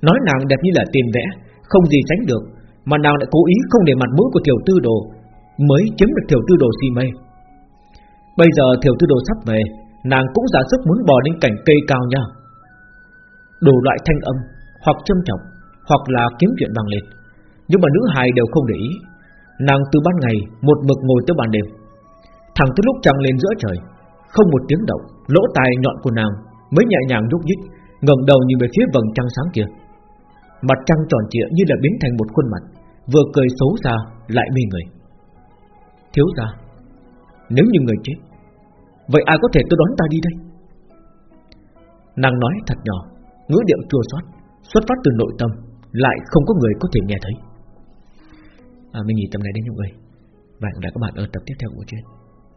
Nói nàng đẹp như là tiền vẽ, Không gì tránh được, Mà nàng lại cố ý không để mặt mũi của thiểu tư đồ Mới chiếm được thiểu tư đồ si mê. Bây giờ thiểu tư đồ sắp về, Nàng cũng giả sức muốn bò lên cảnh cây cao nha. Đủ loại thanh âm Hoặc châm trọng. Hoặc là kiếm chuyện bằng lên. Nhưng mà nữ hài đều không để ý. Nàng từ ban ngày một mực ngồi tới ban đêm. Thẳng tới lúc trăng lên giữa trời, Không một tiếng động, Lỗ tai nhọn của nàng mới nhẹ nhàng nhúc nhích, ngẩng đầu nhìn về phía vầng trăng sáng kia. Mặt trăng tròn trịa như là biến thành một khuôn mặt, Vừa cười xấu xa lại mê người. Thiếu gia, Nếu như người chết, Vậy ai có thể tôi đón ta đi đây? Nàng nói thật nhỏ, Ngữ điệu chua xót, Xuất phát từ nội tâm. Lại không có người có thể nghe thấy. À, Mình nghỉ tập này đến như người. Và hẹn gặp các bạn ở tập tiếp theo của chuyện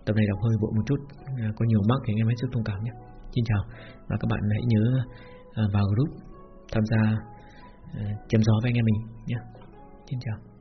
Tập này đọc hơi bộ một chút. À, Có nhiều mắc thì anh em hãy sức thông cảm nhé. Xin chào. Và các bạn hãy nhớ à, vào group Tham gia à, chém gió với anh em mình nhé. Xin chào.